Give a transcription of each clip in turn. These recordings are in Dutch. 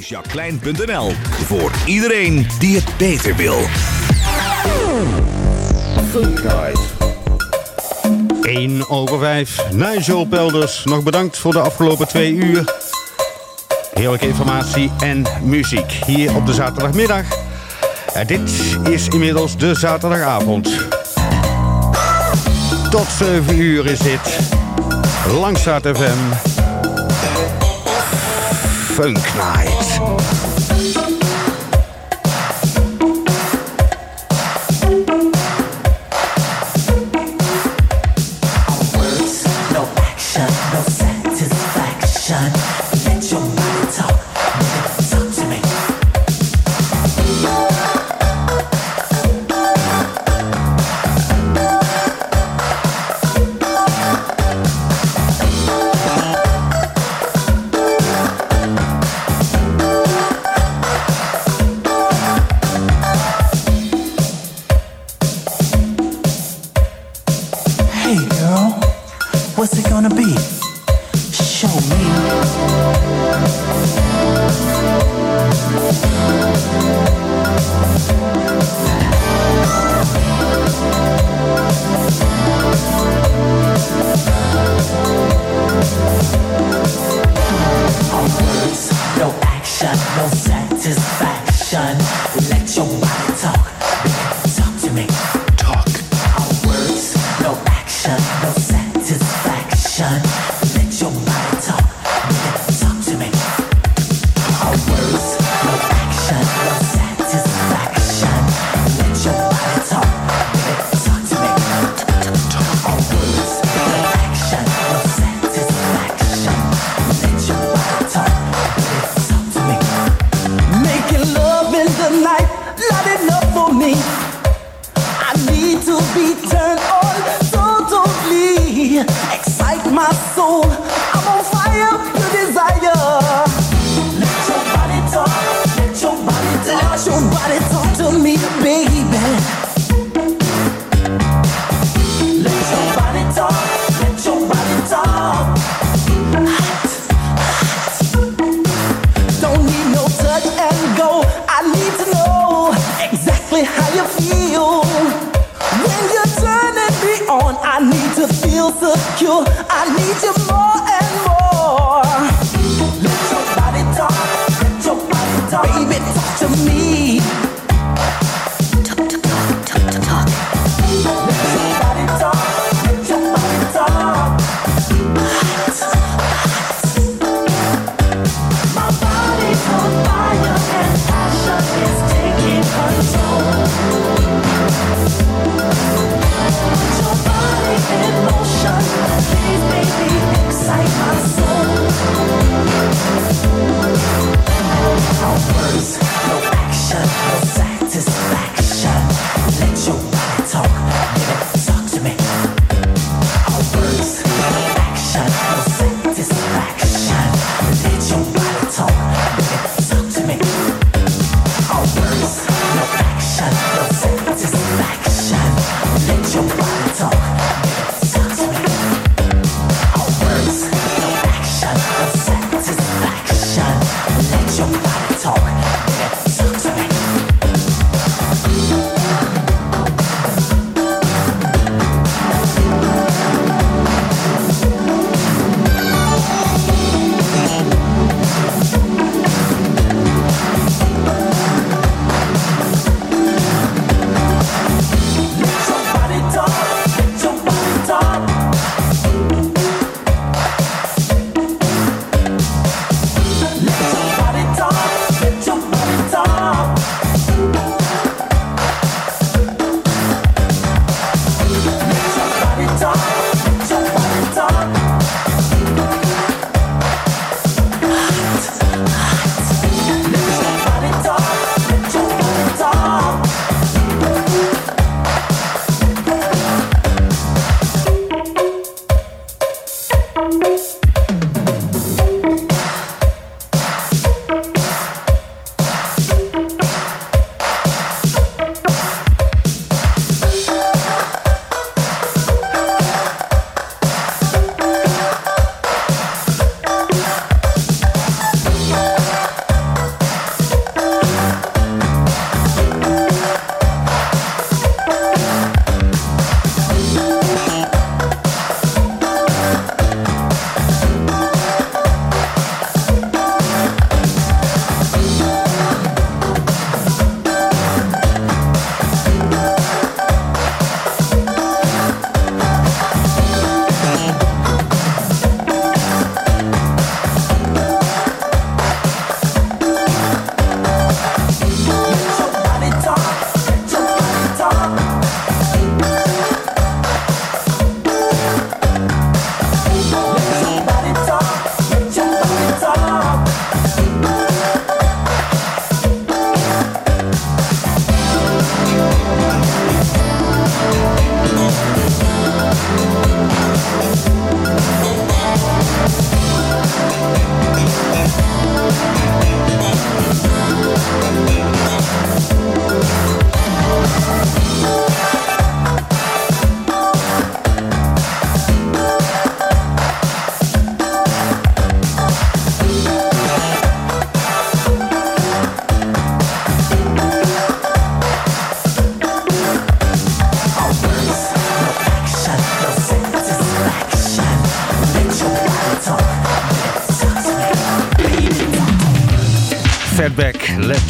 jacqueline.nl voor iedereen die het beter wil. Guide. 1 over 5. Nigel Pelders, nog bedankt voor de afgelopen twee uur. Heerlijke informatie en muziek hier op de zaterdagmiddag. En dit is inmiddels de zaterdagavond. Tot 7 uur is dit. Langstraat FM Funk Night.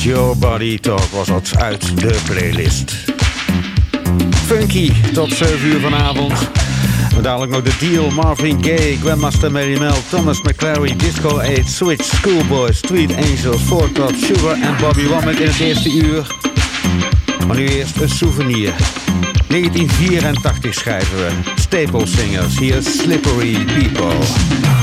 Your Body Talk was dat uit de playlist. Funky tot 7 uur vanavond. Dadelijk nog de Deal, Marvin Gaye, Grandmaster Mary Mel, Thomas McClary, Disco 8, Switch, Schoolboys, Street Angels, Four Club, Sugar en Bobby Womack in het eerste uur. Maar nu eerst een souvenir. 1984 schrijven we. Staple Singers, hier Slippery People.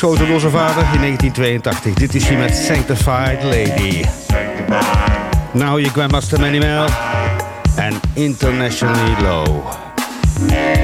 doodgeschoten door zijn vader in 1982. Dit is hier met Sanctified Lady. Now you grandmaster Manny Mel and Internationally Low.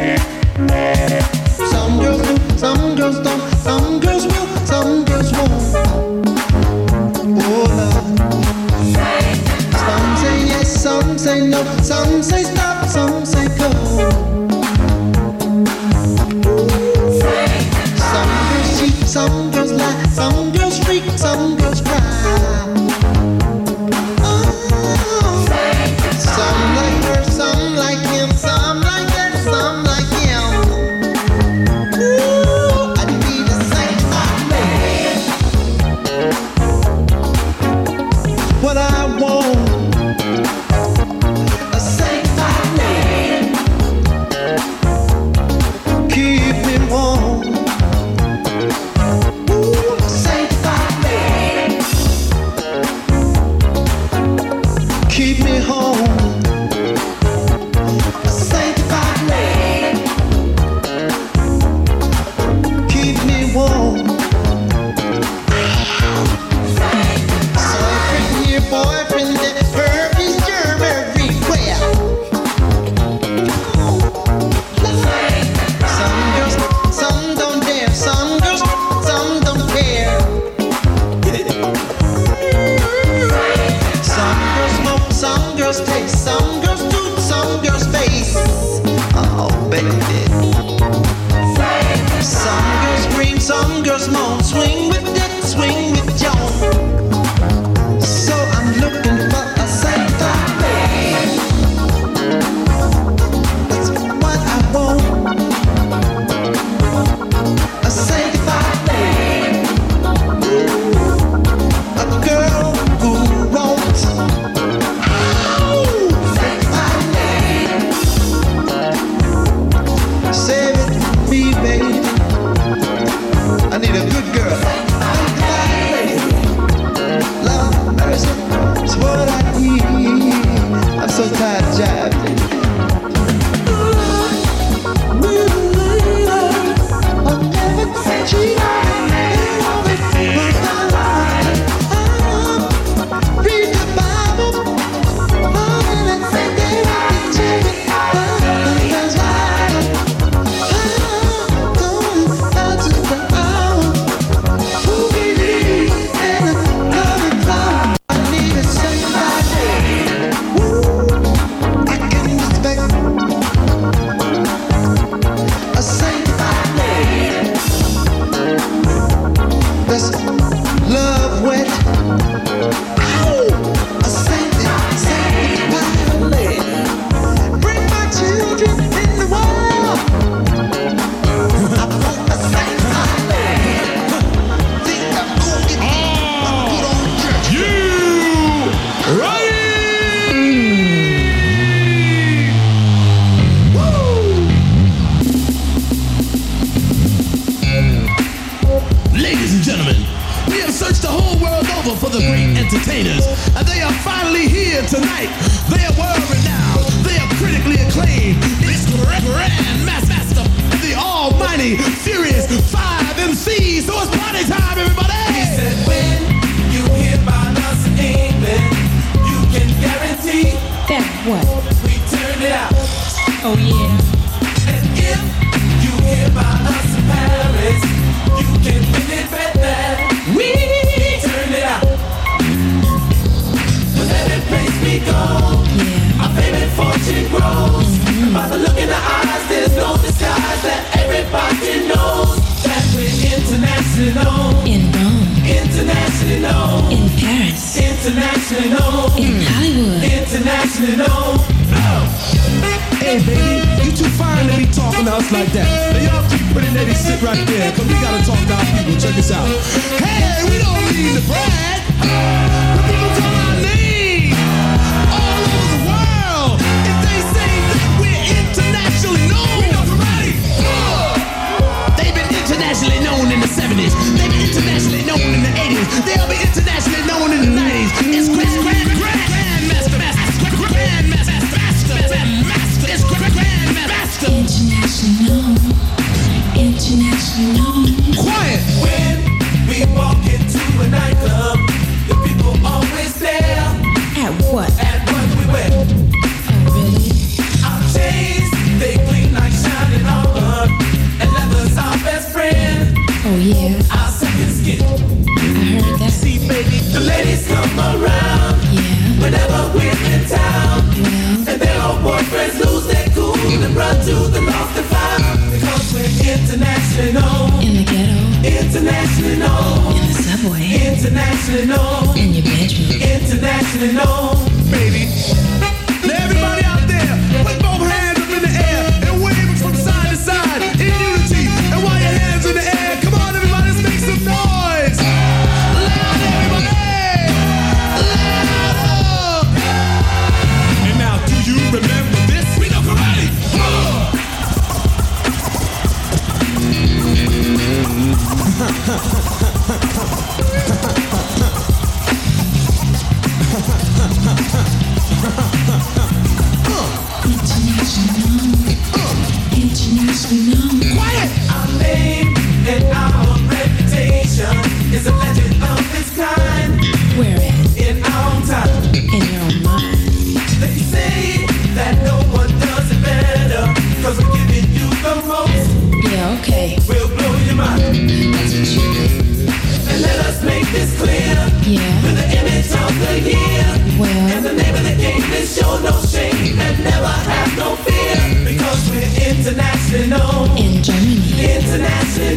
In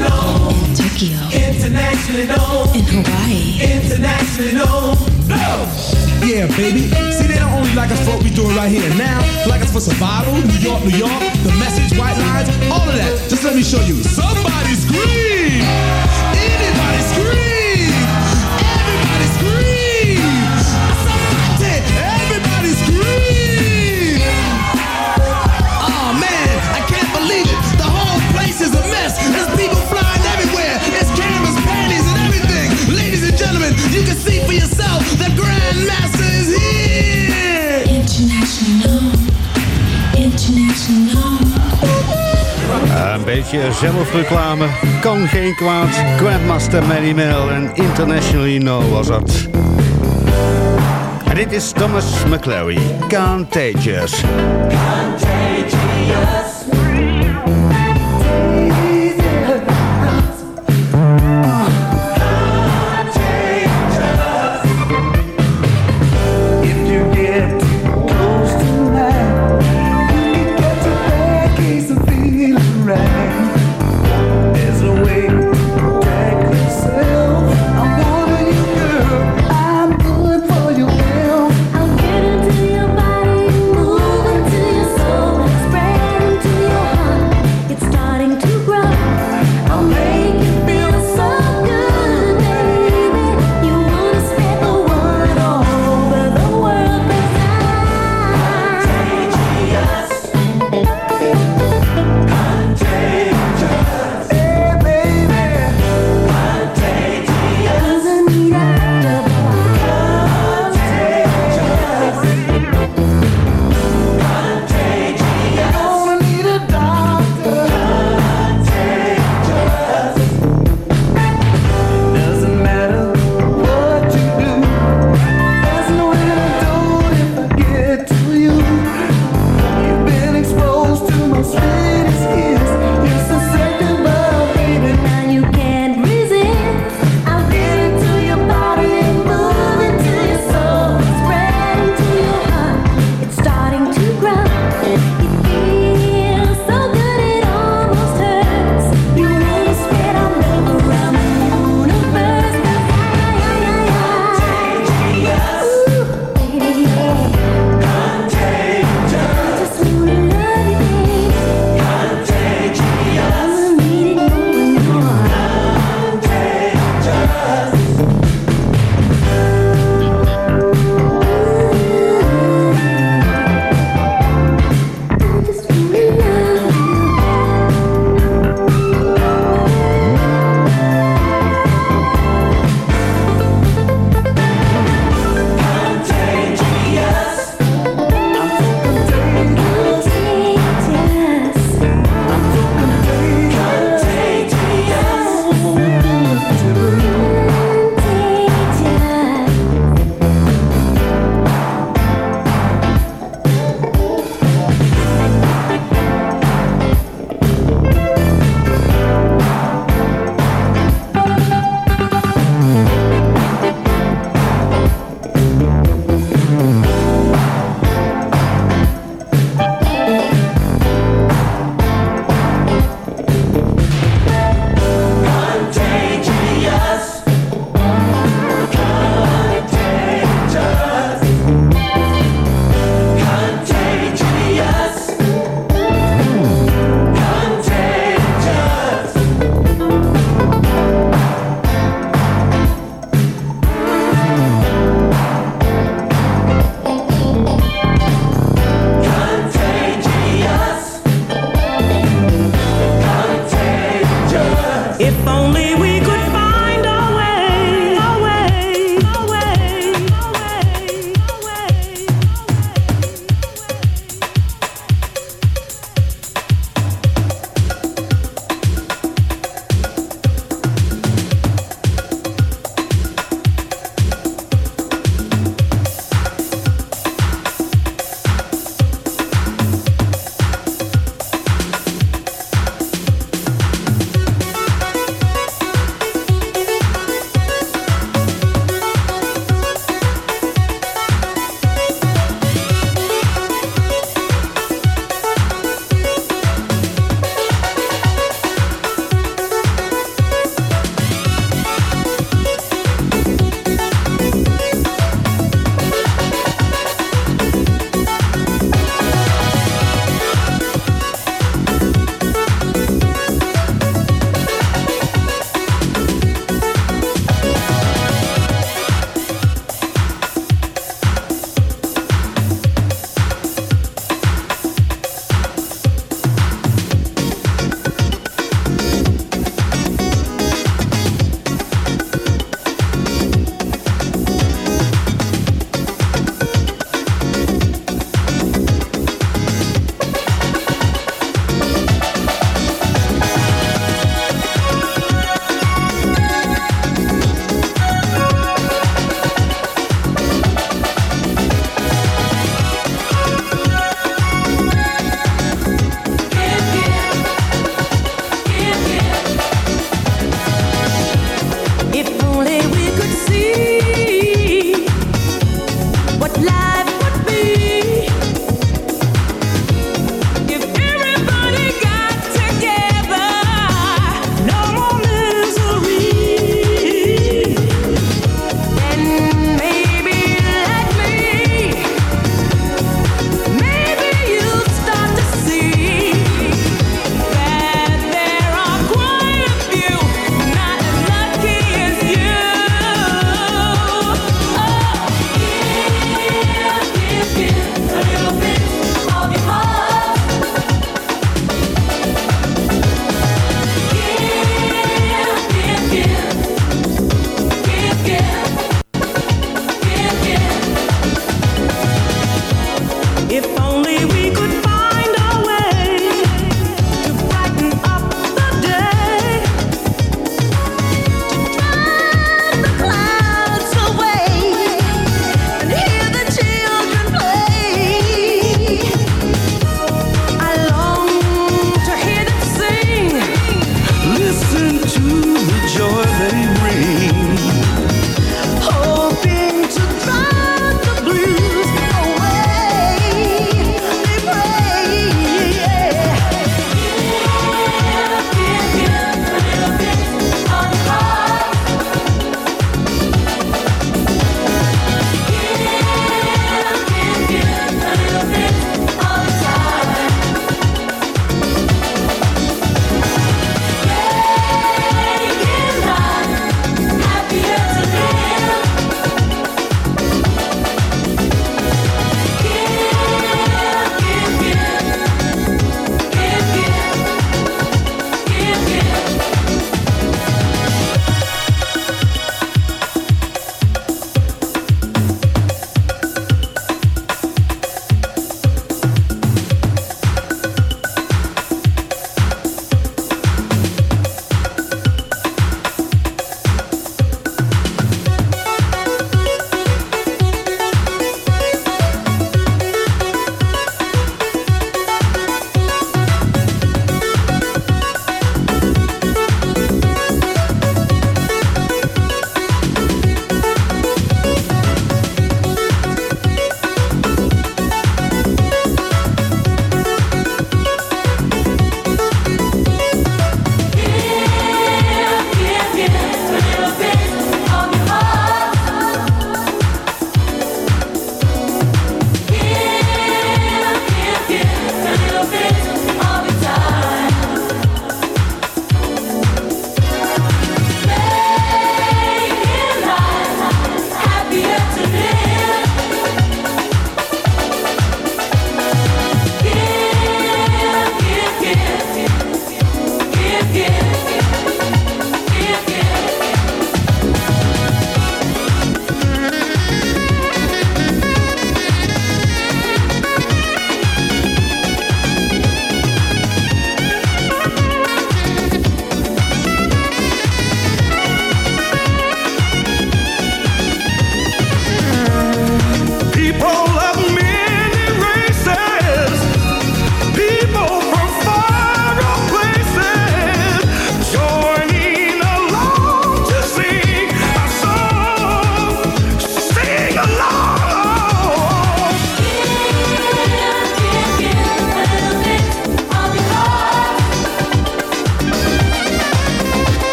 Tokyo. Internationally known. In Hawaii. Internationally known. No. Yeah, baby. See, they don't only like us for what we doing right here and now. Like us for survival, New York, New York, the message, white lines, all of that. Just let me show you. Somebody scream! beetje zelfreclame kan geen kwaad. Grandmaster Manny Mail en Internationally know was dat. En dit is Thomas McClary, Contagious.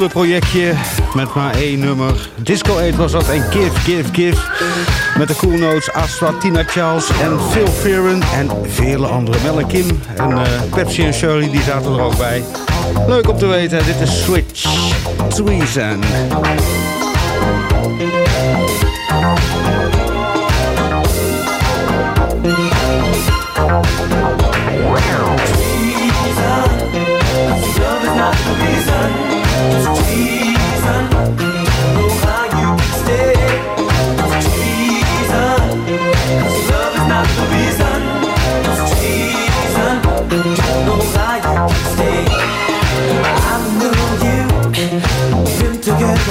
Doelen projectje met maar één nummer. Disco 8 was dat en Give, Give, Give. Met de Cool Notes, Astra, Tina Charles en Phil Fearon en vele anderen. Mel en Kim en eh, Pepsi en Shirley die zaten er ook bij. Leuk om te weten, dit is Switch Treason. Together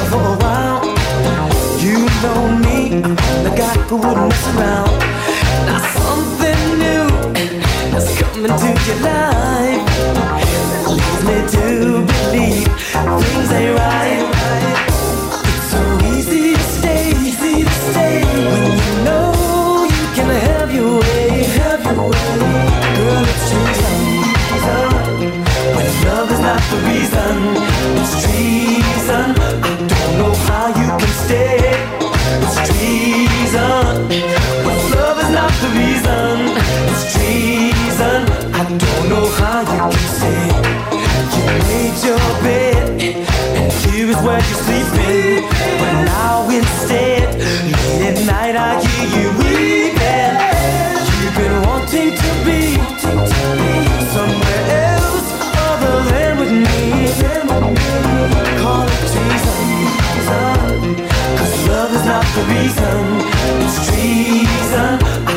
for a while, you know me, the guy who wouldn't mess around. Reason. It's treason. I don't know how you can stay. It's treason. When love is not the reason. It's treason. I don't know how you can stay. You made your bed, and here is where you're sleeping. But now instead, late at night I hear you weeping. You've been wanting to be reason. It's treason.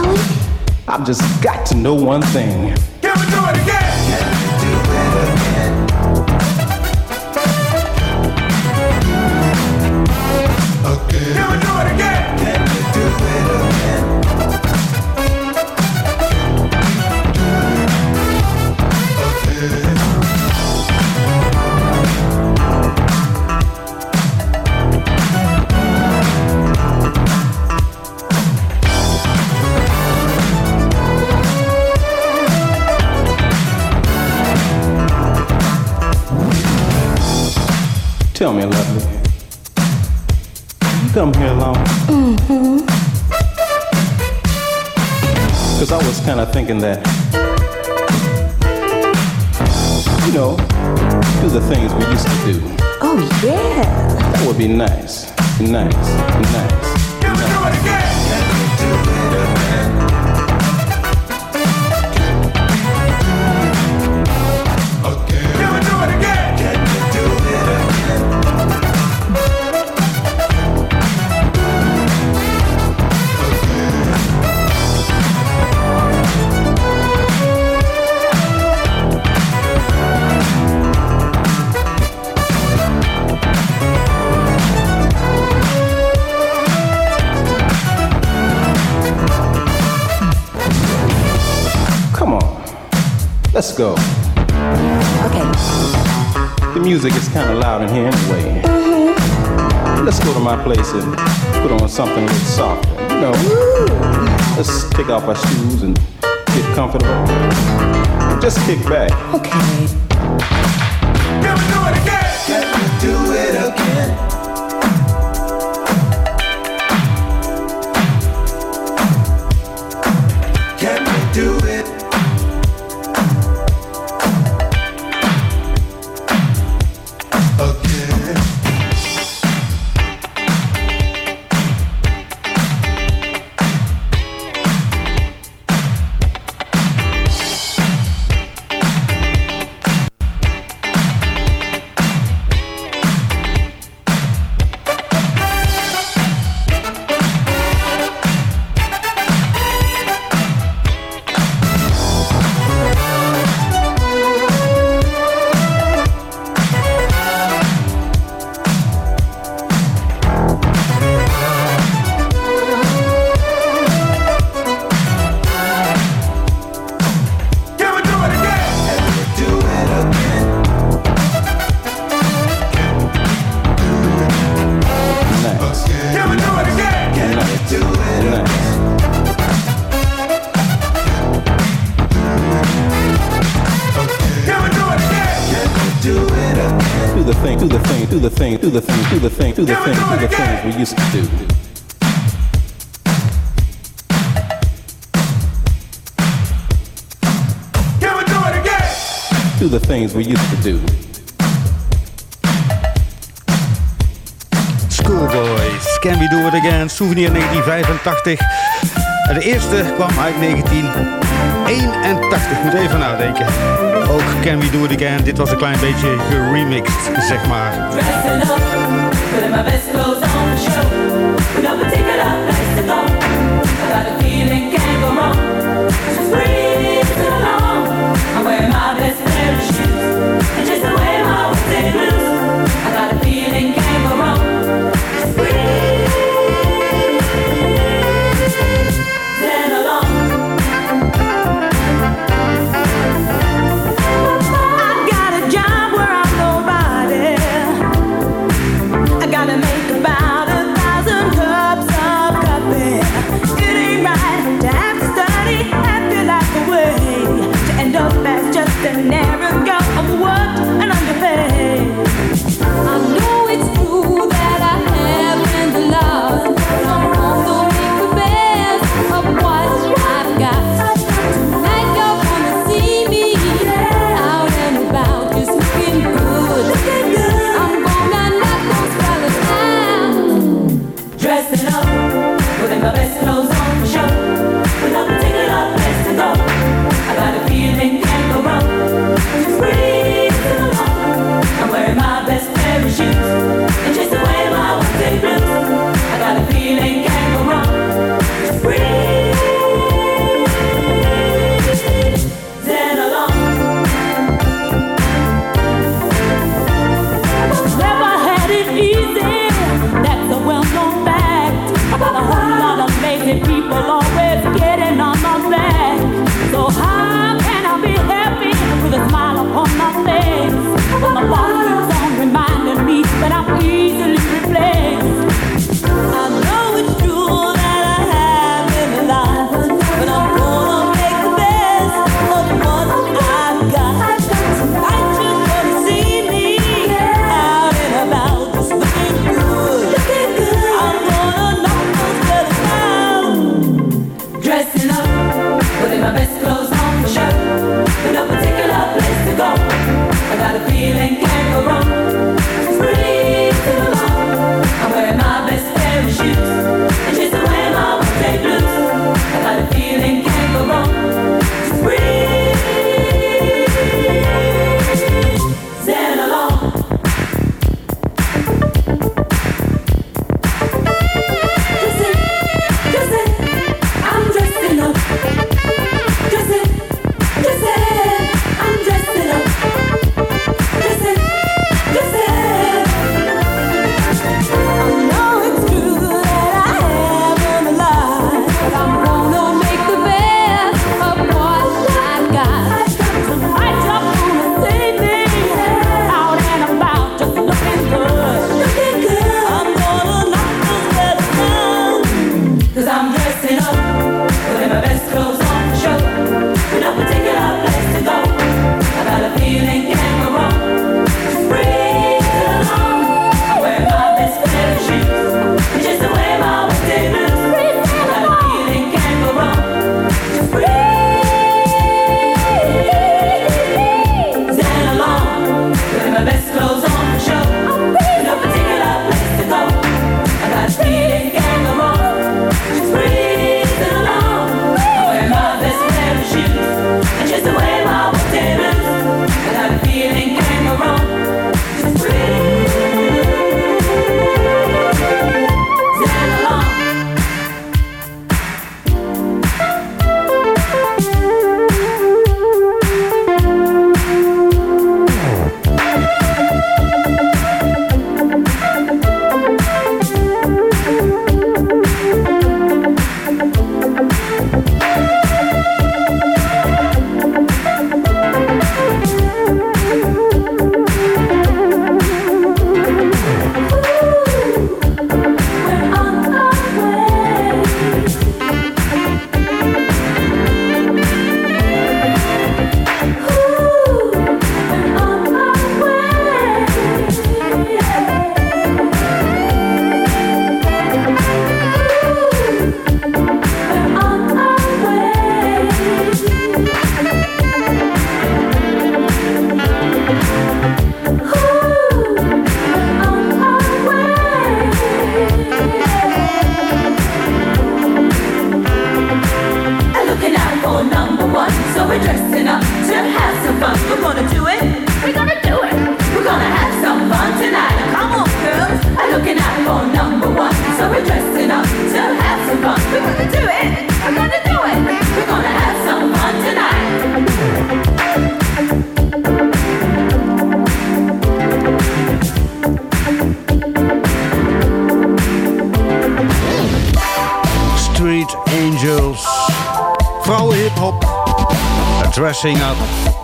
Really? I've just got to know one thing. Can we do it again? Can we do it again? Again. Can we do it again? Can we do it again? Come here alone? Mm-hmm. Cause I was kinda thinking that, you know, do the things we used to do. Oh, yeah. That would be nice, nice, nice. Come let's go. Okay. The music is kind of loud in here anyway. Mm-hmm. Let's go to my place and put on something a little softer. You know, let's take off our shoes and get comfortable. Just kick back. Okay. Do it again. Can we used to do. Can we do it again? Do the things we used to do. Schoolboys, Can We Do It Again, Souvenir 1985. En de eerste kwam uit 1981, moet even nadenken. Ook Can We Do It Again, dit was een klein beetje geremixed, zeg maar. My best clothes on show. With no particular place to go. I got a feeling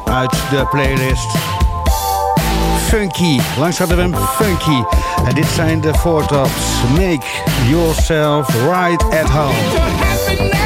Uit de playlist. Funky, langs hadden we hem Funky. En dit zijn de Four Tops. Make yourself right at home.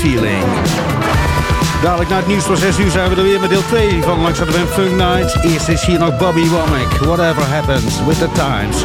Feeling. Dadelijk na het nieuws van 6 uur zijn we er weer met deel 2 van Langs de Funk Night. Eerst is hier nog Bobby Womack. Whatever happens with the times.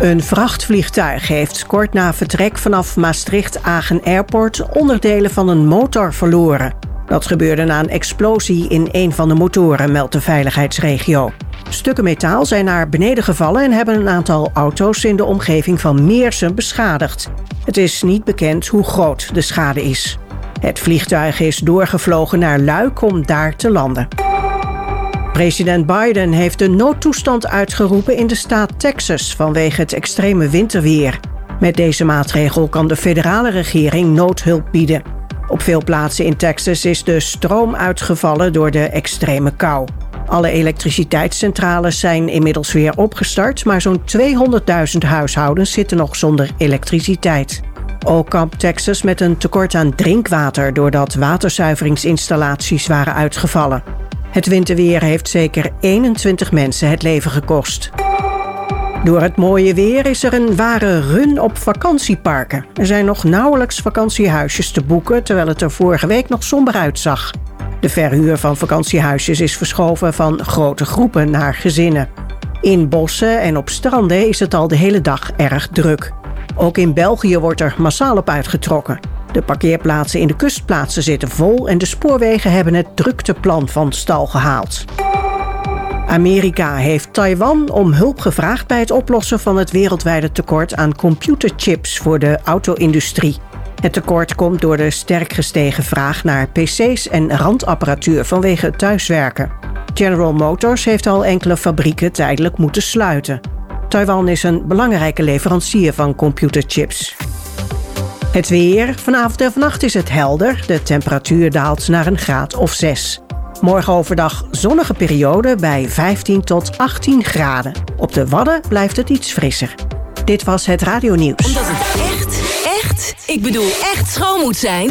Een vrachtvliegtuig heeft kort na vertrek vanaf Maastricht-Agen Airport onderdelen van een motor verloren. Dat gebeurde na een explosie in een van de motoren, meldt de veiligheidsregio. Stukken metaal zijn naar beneden gevallen en hebben een aantal auto's in de omgeving van Meersen beschadigd. Het is niet bekend hoe groot de schade is. Het vliegtuig is doorgevlogen naar Luik om daar te landen. President Biden heeft de noodtoestand uitgeroepen in de staat Texas vanwege het extreme winterweer. Met deze maatregel kan de federale regering noodhulp bieden. Op veel plaatsen in Texas is de stroom uitgevallen door de extreme kou. Alle elektriciteitscentrales zijn inmiddels weer opgestart, maar zo'n 200.000 huishoudens zitten nog zonder elektriciteit. Ook kampt Texas met een tekort aan drinkwater doordat waterzuiveringsinstallaties waren uitgevallen. Het winterweer heeft zeker 21 mensen het leven gekost. Door het mooie weer is er een ware run op vakantieparken. Er zijn nog nauwelijks vakantiehuisjes te boeken, terwijl het er vorige week nog somber uitzag. De verhuur van vakantiehuisjes is verschoven van grote groepen naar gezinnen. In bossen en op stranden is het al de hele dag erg druk. Ook in België wordt er massaal op uitgetrokken. De parkeerplaatsen in de kustplaatsen zitten vol en de spoorwegen hebben het drukteplan van stal gehaald. Amerika heeft Taiwan om hulp gevraagd bij het oplossen van het wereldwijde tekort aan computerchips voor de auto-industrie. Het tekort komt door de sterk gestegen vraag naar PC's en randapparatuur vanwege thuiswerken. General Motors heeft al enkele fabrieken tijdelijk moeten sluiten. Taiwan is een belangrijke leverancier van computerchips. Het weer. Vanavond en vannacht is het helder. De temperatuur daalt naar een graad of 6. Morgen overdag zonnige periode bij 15 tot 18 graden. Op de Wadden blijft het iets frisser. Dit was het Radio Nieuws. Omdat het echt, echt, ik bedoel echt schoon moet zijn...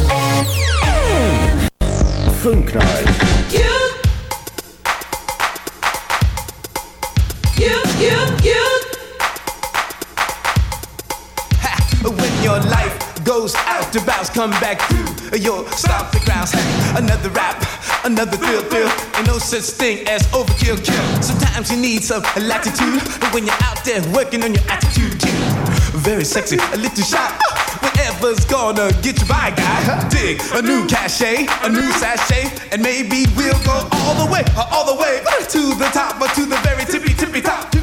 Night. You, you, you, you. When your life goes out to bounce, come back through your stomping grounds. Another rap, another thrill, thrill. Ain't no such thing as overkill, kill. Sometimes you need some latitude when you're out there working on your attitude too. Very sexy, a little shy. Whatever's gonna get you by, guy. Dig a new cachet, a new sachet, and maybe we'll go all the way, all the way to the top, or to the very tippy tippy top. To top.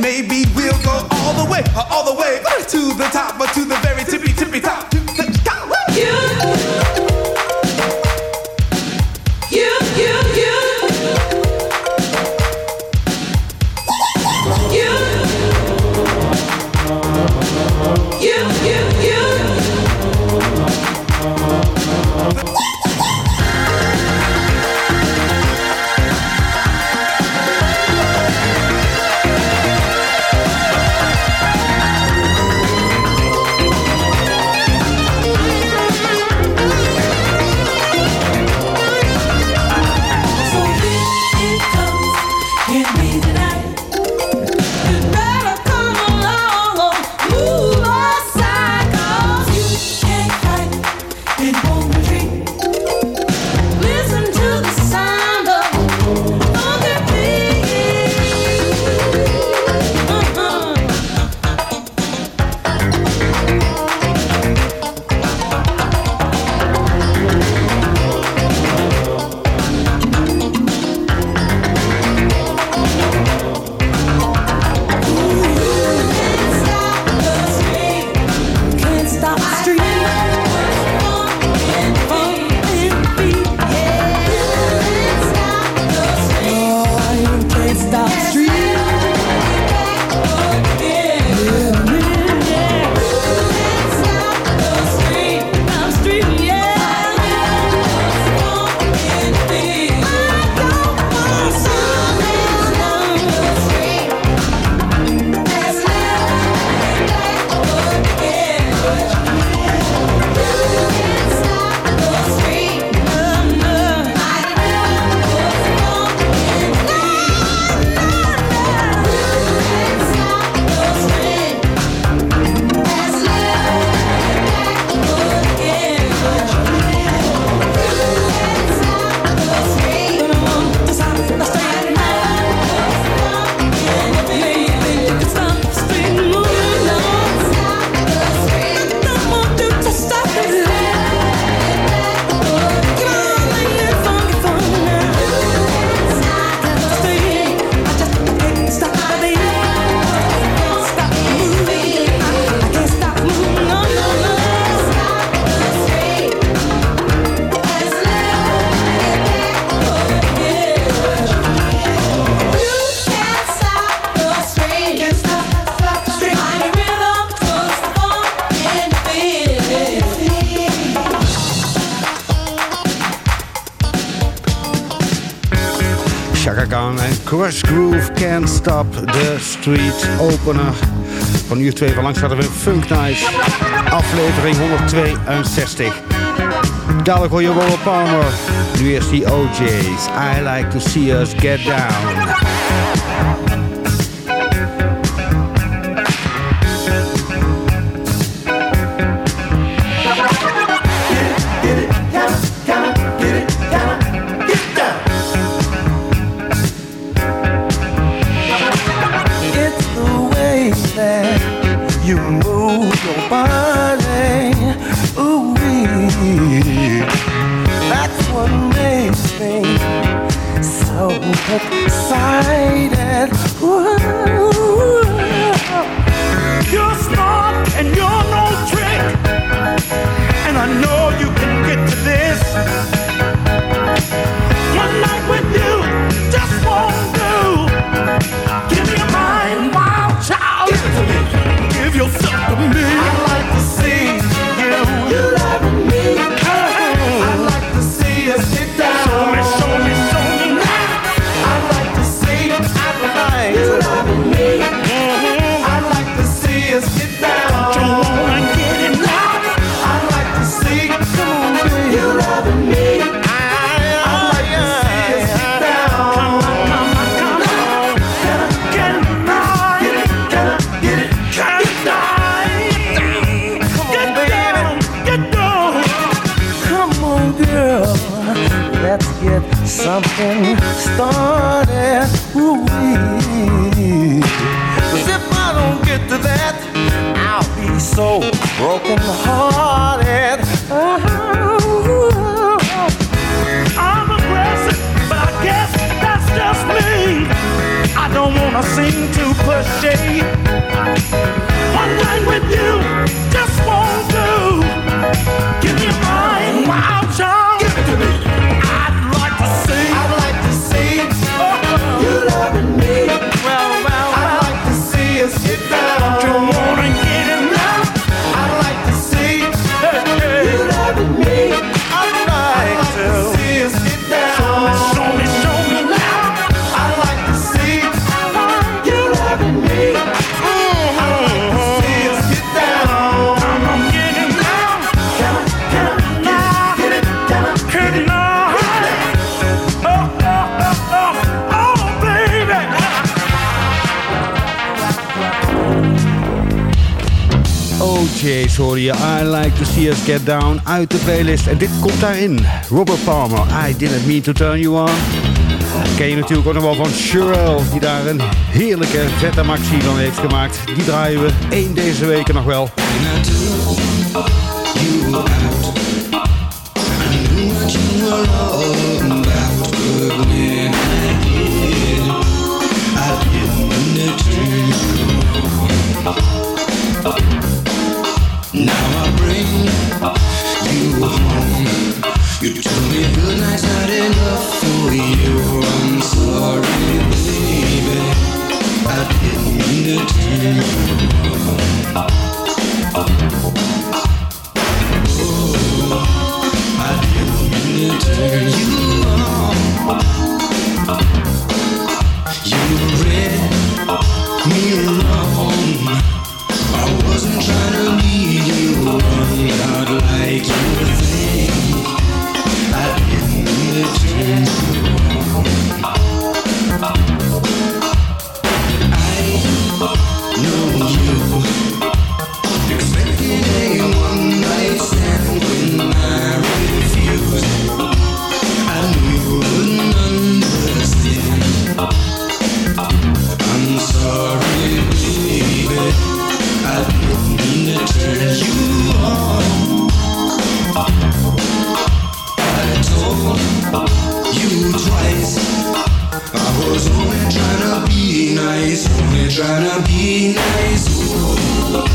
And maybe we'll go all the way, all the way to the top, but to the very tippy tippy top. To the top. You Van uur twee van langs hadden we Funk nice Aflevering 162. Dadelijk hoor je Palmer. Nu is die OJ's. I like to see us get down. getting started. Ooh, Cause if I don't get to that, I'll be so hoorde I Like To See Us Get Down uit de playlist. En dit komt daarin. Robert Palmer, I Didn't Mean To Turn You On. Ken je natuurlijk ook nog wel van Sherelle, die daar een heerlijke vette maxi van heeft gemaakt. Die draaien we één deze week nog wel. trying to be nice. Ooh.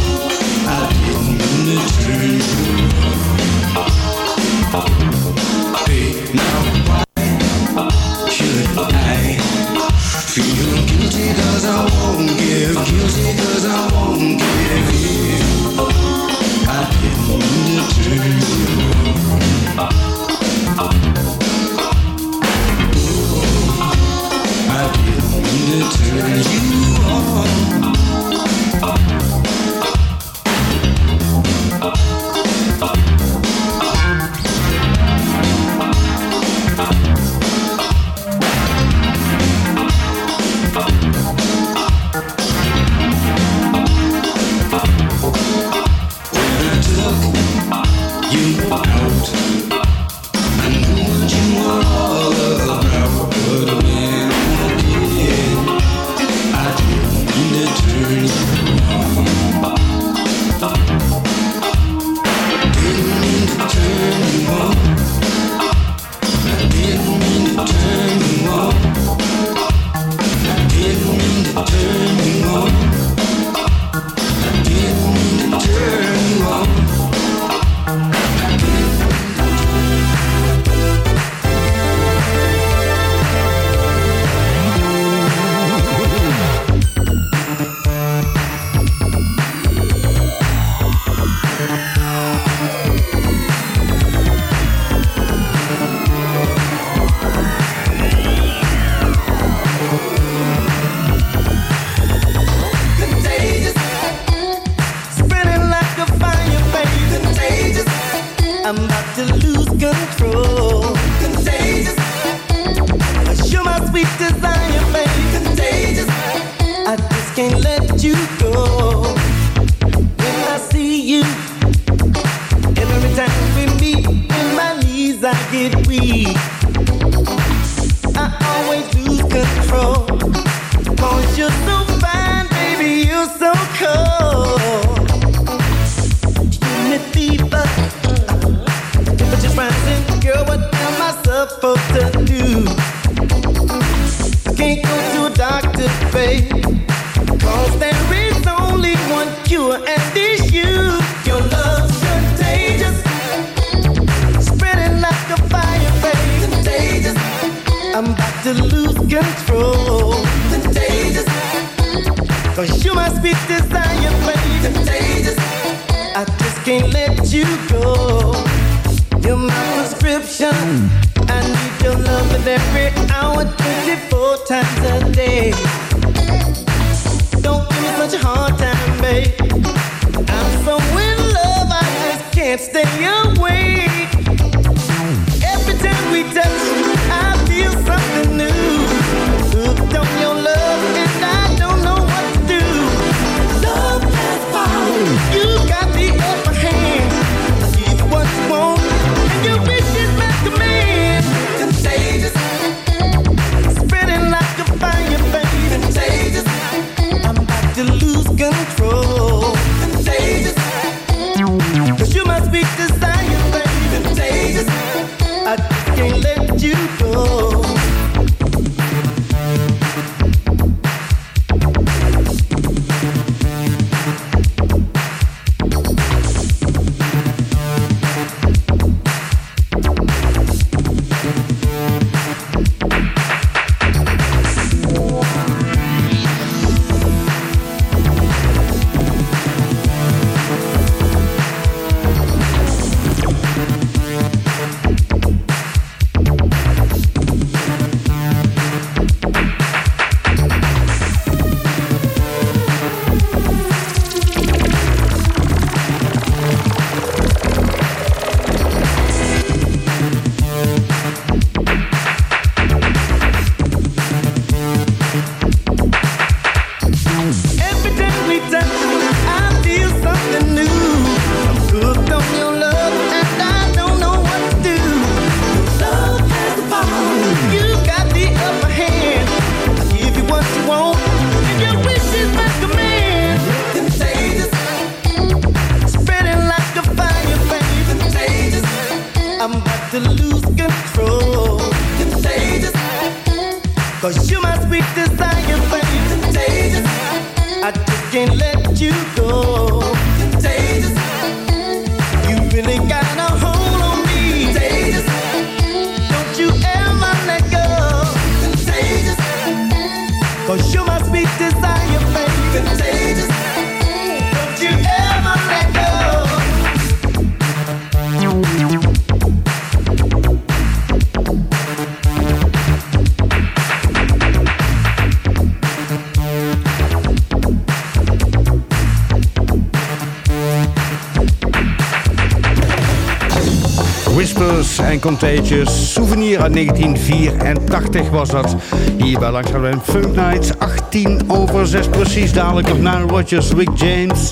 Contagious. Souvenir uit 1984 was dat. Hier bij Langs hadden we een Funk Night. 18 over 6 precies. Dadelijk nog Nile Rodgers, Rick James.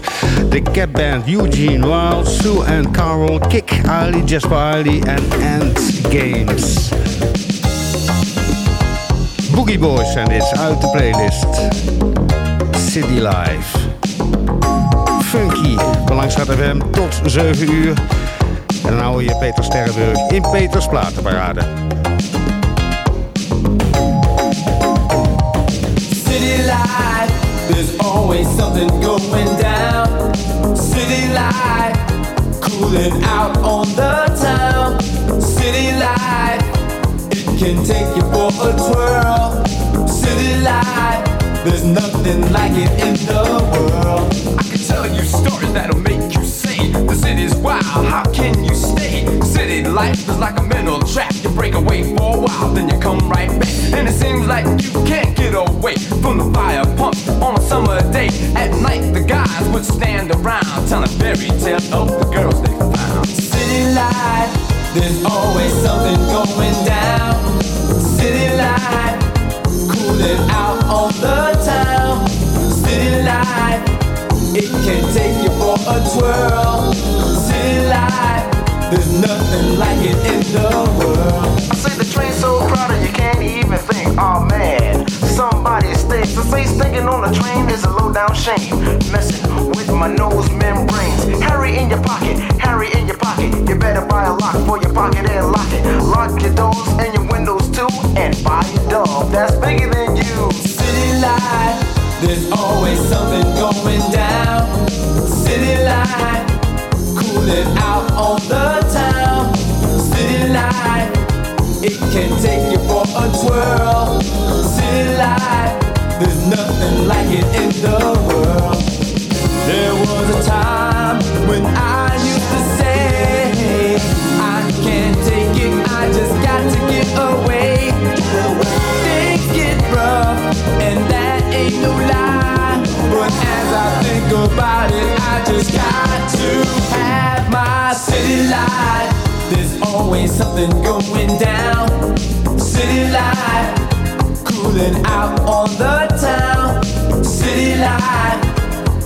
De Cat Band, Eugene Wild, Sue en Carol. Kick, Ali, Jasper Ali en Ant Games. Boogie Boys zijn dit uit de playlist. City Life. Funky, Belangstraat FM tot 7 uur. En dan hou je Peter Sterrenburg in Peters Platenparade. City life, there's always something going down. City life, cooling out on the town. City life, it can take you for a twirl. City life, there's nothing like it in the world. I can tell you stories that'll make city's wild, how can you stay? City life is like a mental trap. You break away for a while, then you come right back. And it seems like you can't get away from the fire pump on a summer day. At night, the guys would stand around telling fairy tales of the girls they found. City life, there's always something going down. City life, cooling out on the town. City life, it can take you for a twirl. There's nothing like it in the world. I say the train's so crowded you can't even think. Oh man, somebody stinks. To say stinking on the train is a low down shame. Messing with my nose membranes. Harry in your pocket, Harry in your pocket. You better buy a lock for your pocket and lock it. Lock your doors and your windows too, and buy a dog that's bigger than you. City life, there's always something going down. City life, cooling out on the. City it can take you for a twirl. City life, there's nothing like it in the world. Always something going down. City life, cooling out on the town. City life,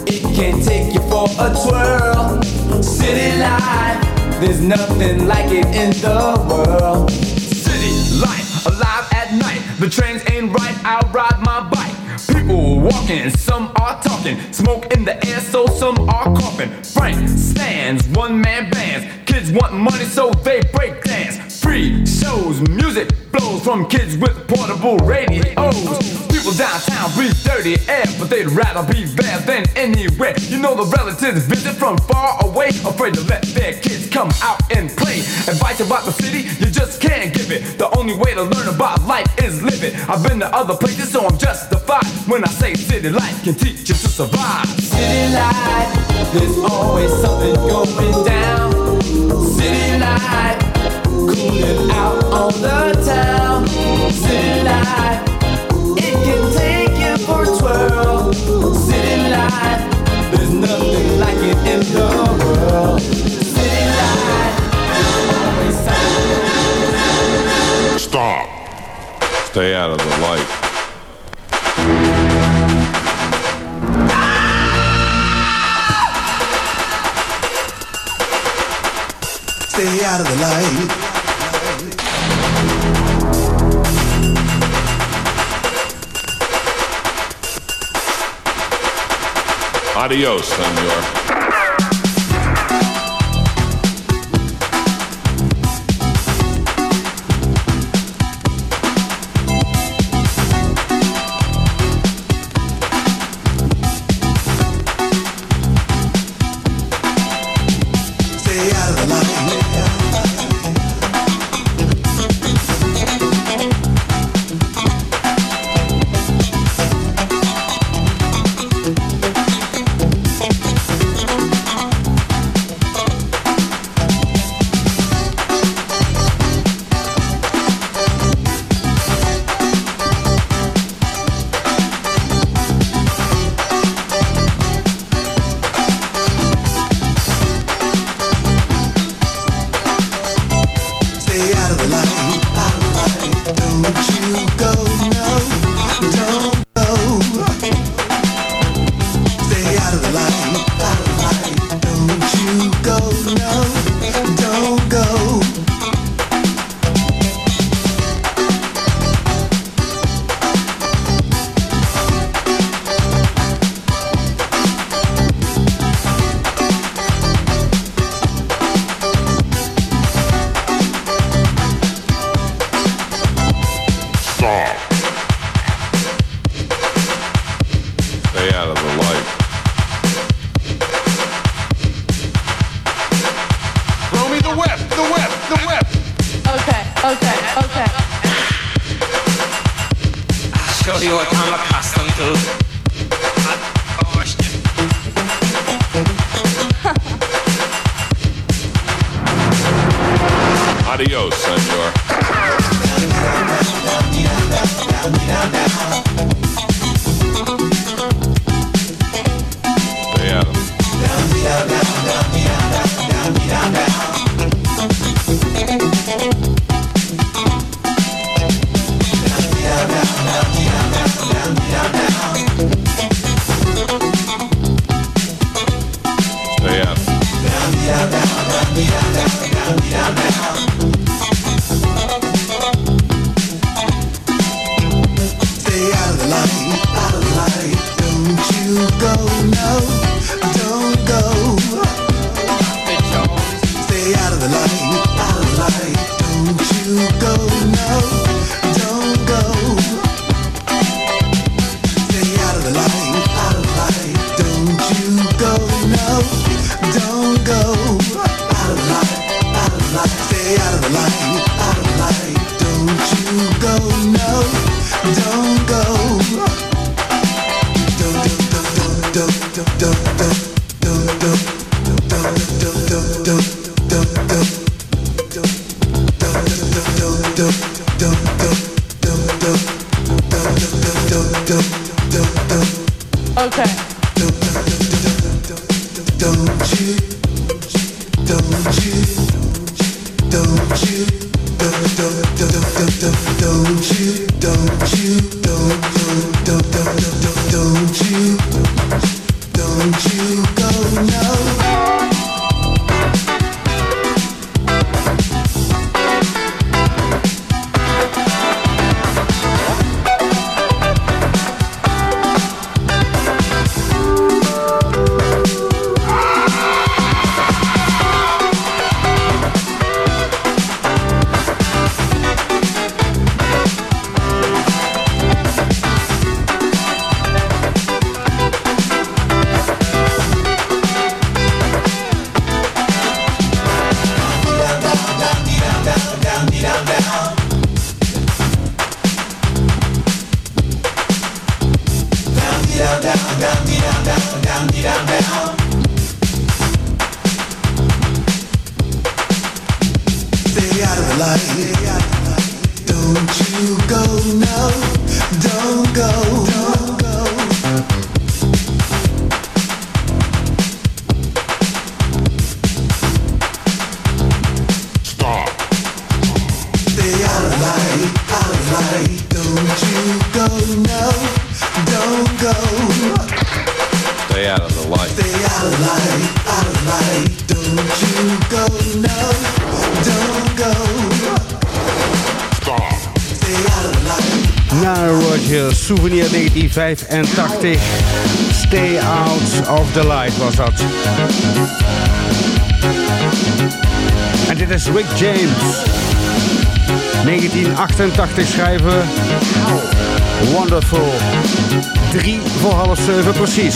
it can take you for a twirl. City life, there's nothing like it in the world. City life, alive at night. The trains ain't right, I'll ride my bike. People walking, some are talking. Smoke in the air, so some are coughing. Frank stands, one man bands. Kids want money, so they break dance. Free shows, music flows from kids with portable radios. People downtown breathe dirty air, but they'd rather be there than anywhere. You know the relatives visit from far away, afraid to let their kids come out and play. Advice about the city, you just can't give it. The only way to learn about life is live it. I've been to other places, so I'm justified when I say city life can teach you to survive. City life, there's always something going down. City cooling out on the town. City it can take you for a twirl. City there's nothing like it in the world. City. Stop. Stay out of the light. Stay out of the light. Adios, senor. out of the light. Throw me the whip, the whip, the whip. Okay, okay, okay. I'll show you what I'm accustomed to. 1985. Stay out of the light was dat. En dit is Rick James. 1988 schrijven. Wonderful. 3 voor half 7 precies.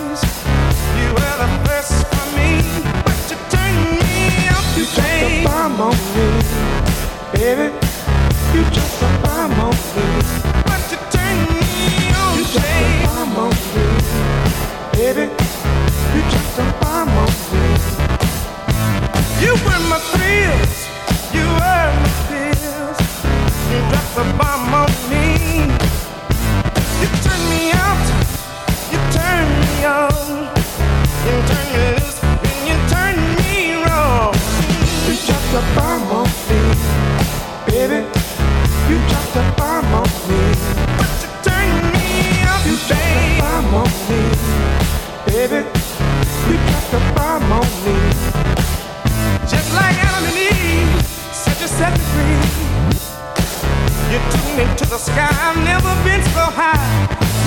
sky. I've never been so high.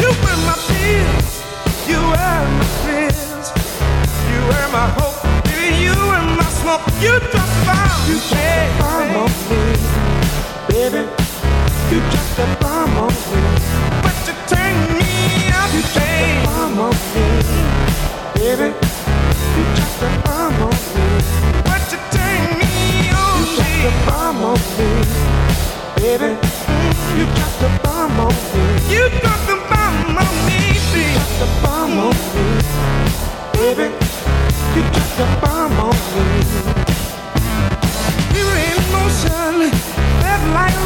You were my tears, you were my friends, you were my hope, baby. You were my smoke. You dropped the bomb, you dropped the bomb on me, baby. You dropped the bomb on me, but you turned me up, you dropped the bomb on me, baby. You dropped the bomb on me, but you turned me on, you dropped the bomb on me, baby.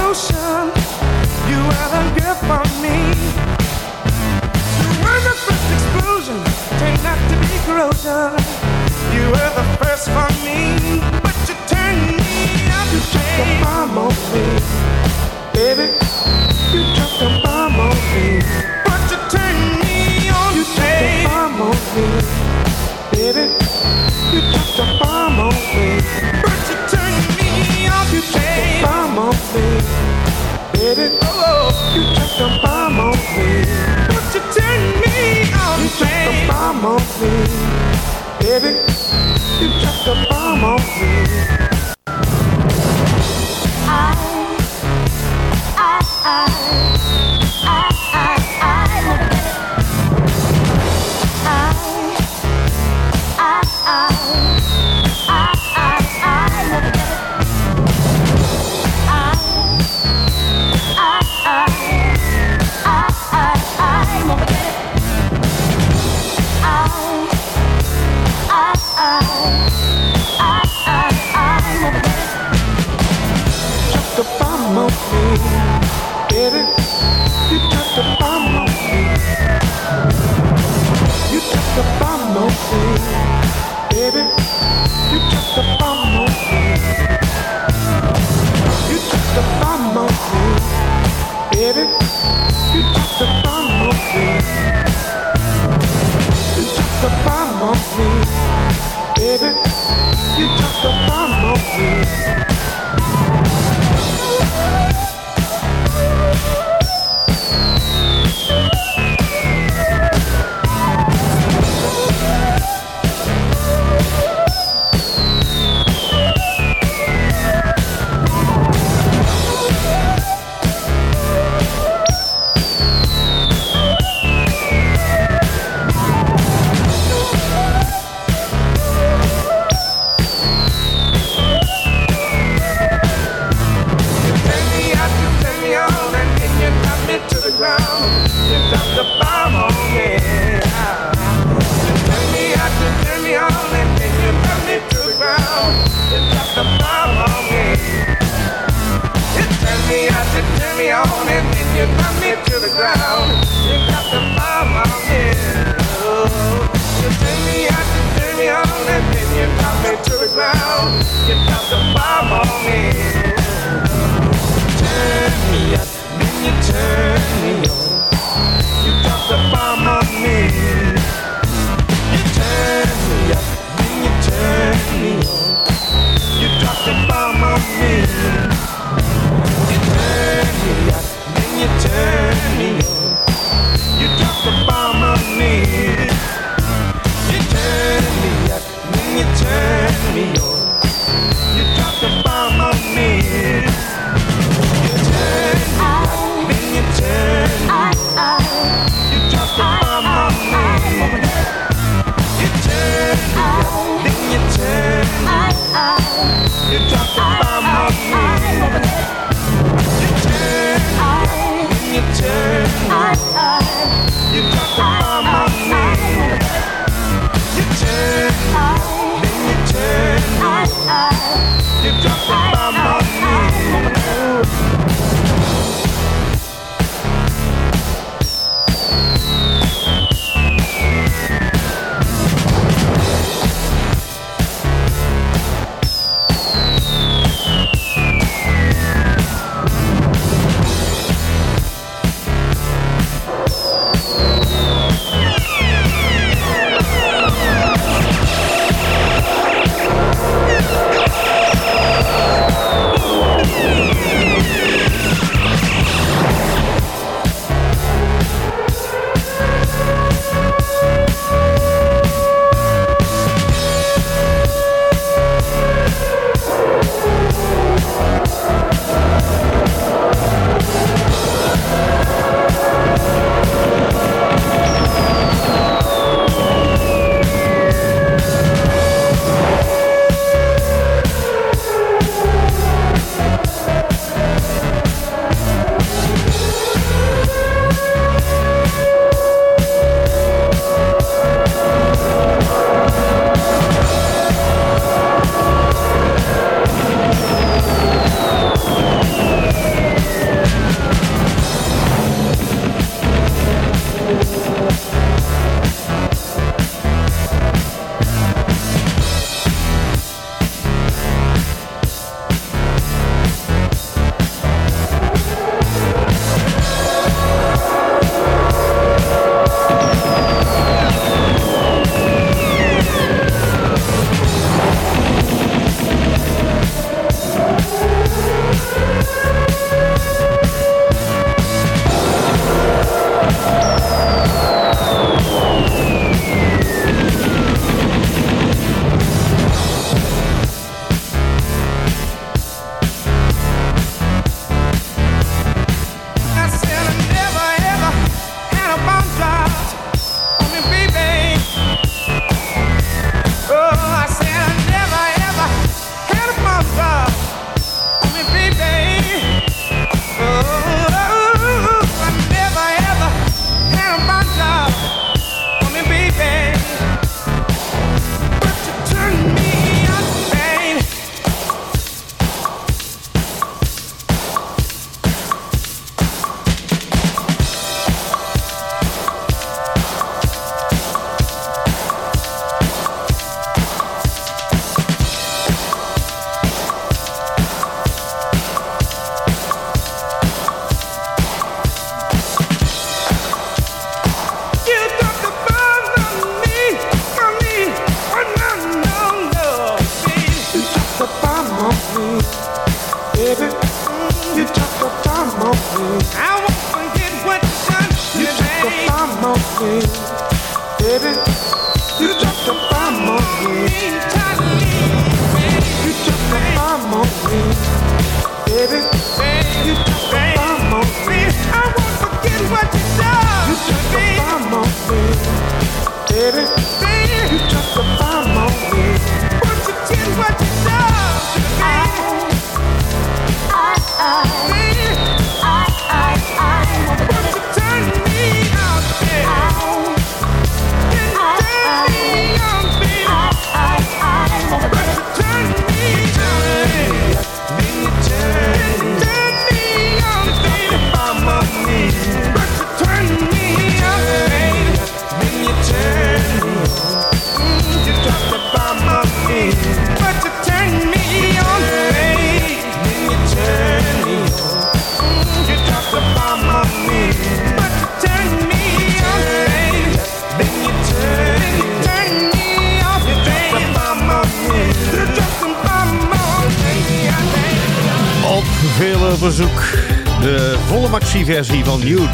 You were the first explosion, turned out to be corrosion. You were the first for me, but you turned me out to shame. You dropped a bomb on me, baby. You dropped a bomb on me, but you turned me on to shame. You dropped a bomb on me, baby. You dropped a bomb on me. baby. You took the bomb on me. But you turn me on, You bomb on me, baby. You bomb on me. I, I, I.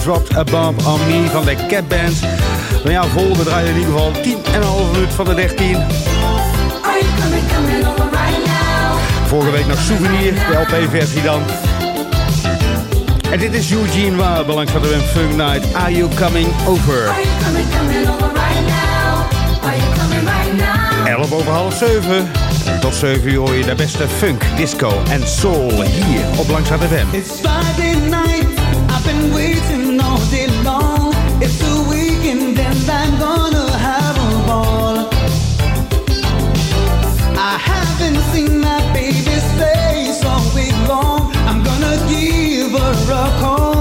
Dropped a Bomb on Me van de Cat Band. Nou ja, Volde draaide in ieder geval 10,5 minuut van de 13. Vorige week nog Souvenir, de LP-versie dan. En dit is Eugene Wa, belangrijk van de Wim Funk Night. Are you coming over? Are over right now? Are 11 over half 7. Tot 7 uur hoor je de beste funk, disco en soul hier op Langstraat FM. It's rock on.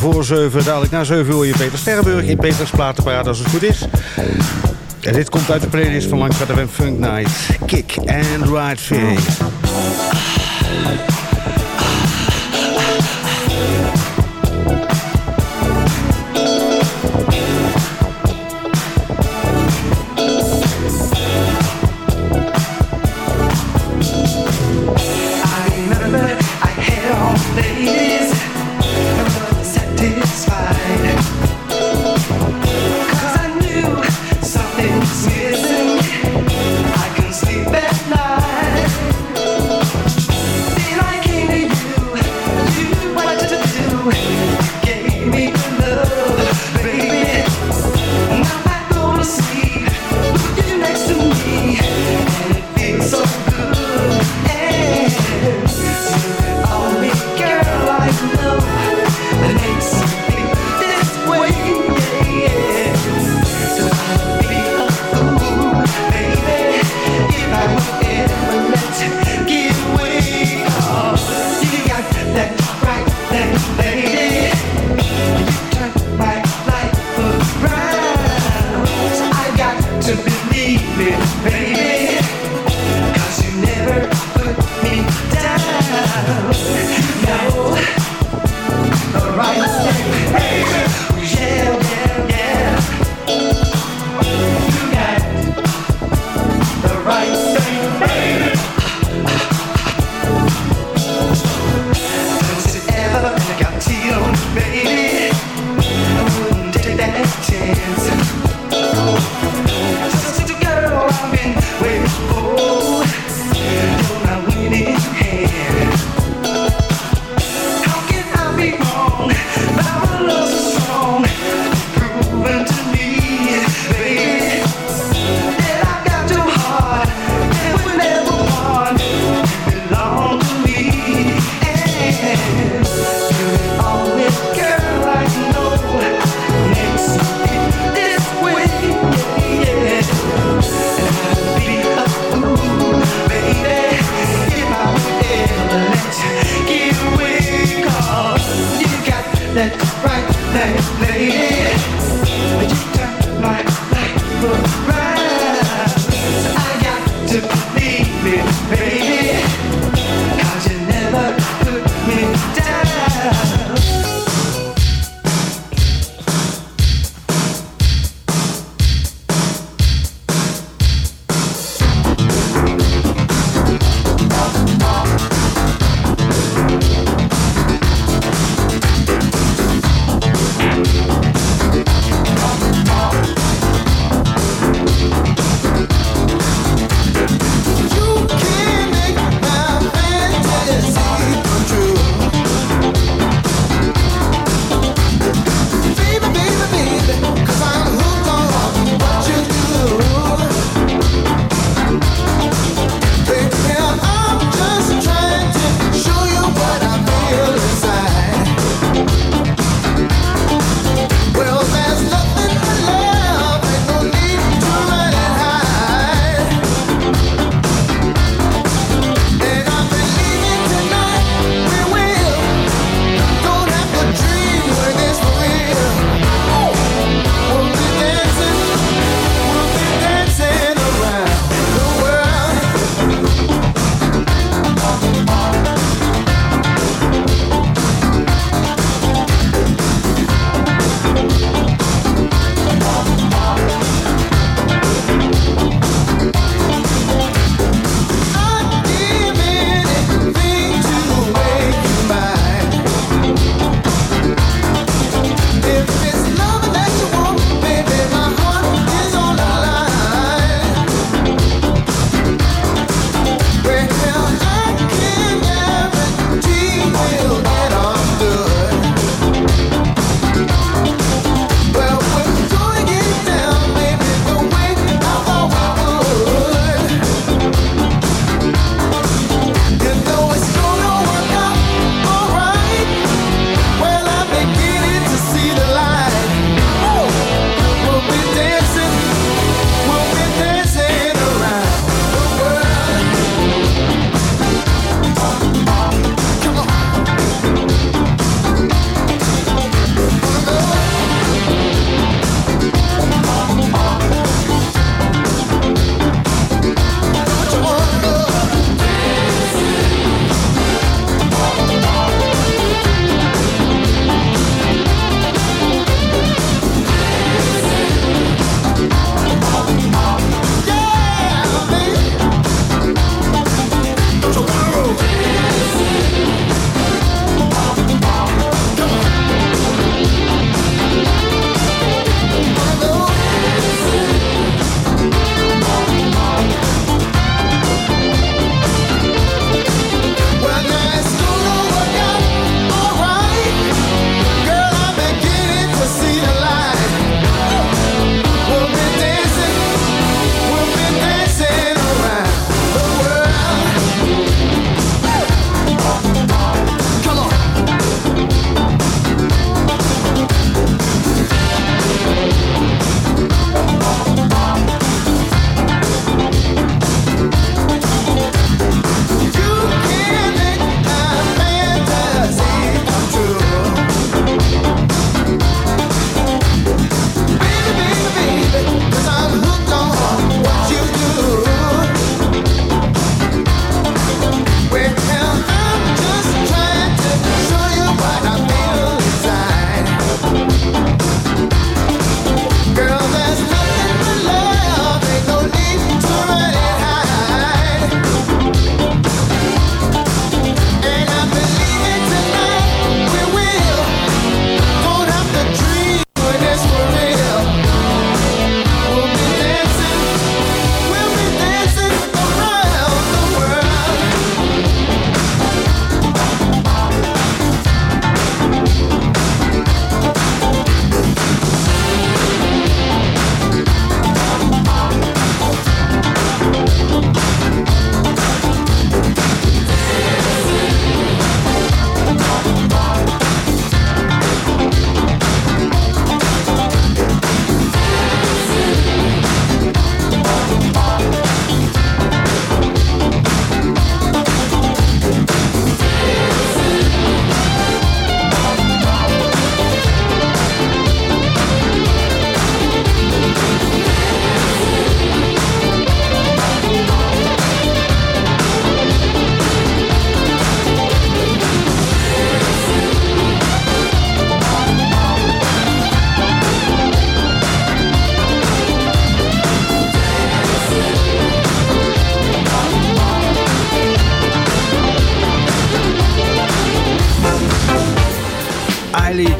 voor 7. Dadelijk na 7 uur je Peter Sterrenburg in Peters Platenparade als het goed is. En dit komt uit de playlist van Langstraat Funk Night. Kick and Ride Free.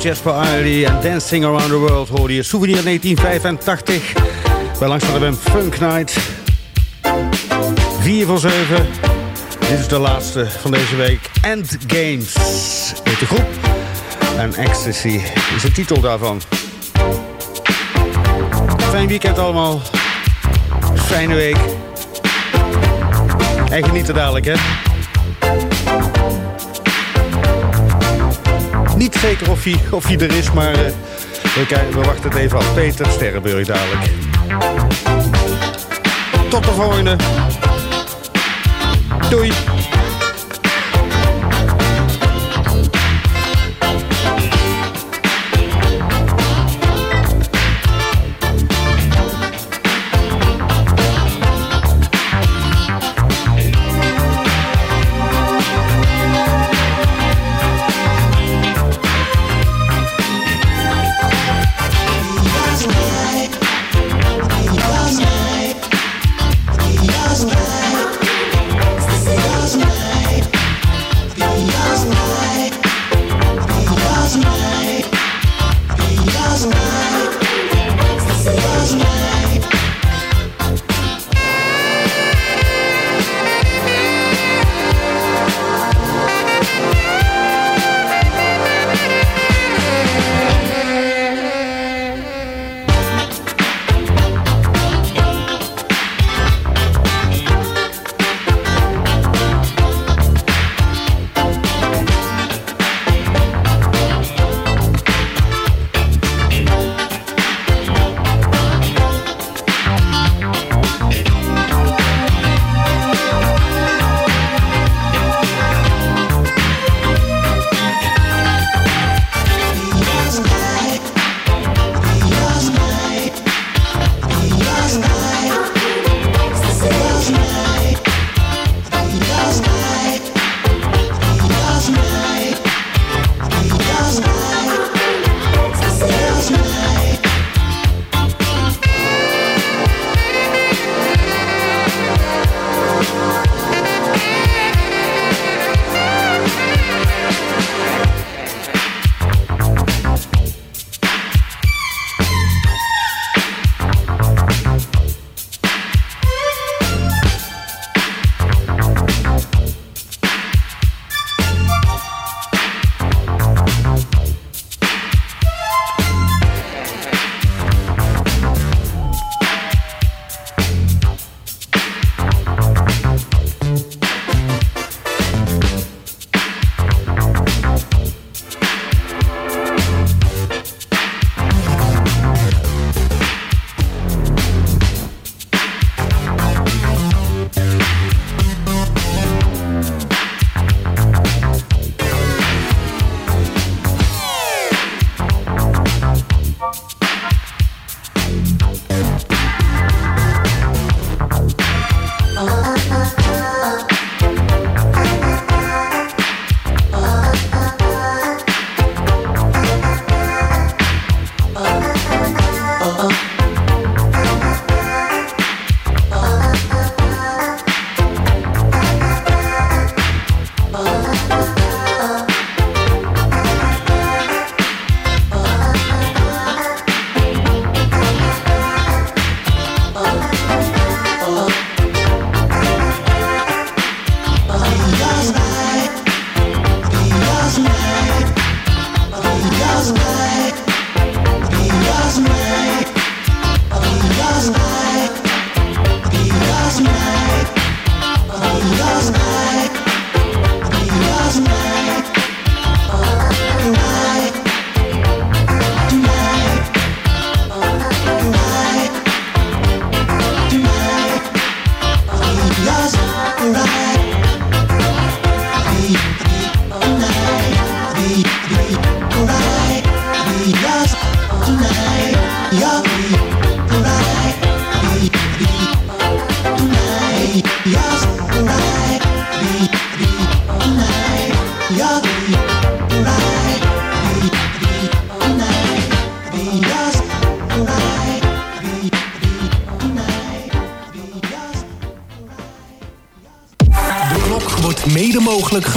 Jasper Early en Dancing Around the World hoorde je. Souvenir 1985. Bij langs van de Wim Funk Night. 4 voor 7. Dit is de laatste van deze week. End Games heet de groep. En Ecstasy is de titel daarvan. Fijn weekend allemaal. Fijne week. En genieten dadelijk, hè? Zeker of hij, of hij er is, maar uh, we, kijken, we wachten het even af. Peter Sterrenburg dadelijk. Tot de volgende. Doei.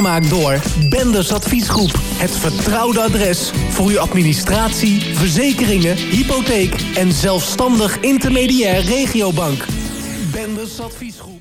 Gemaakt door Benders Adviesgroep. Het vertrouwde adres voor uw administratie, verzekeringen, hypotheek en zelfstandig intermediair regiobank. Benders Adviesgroep.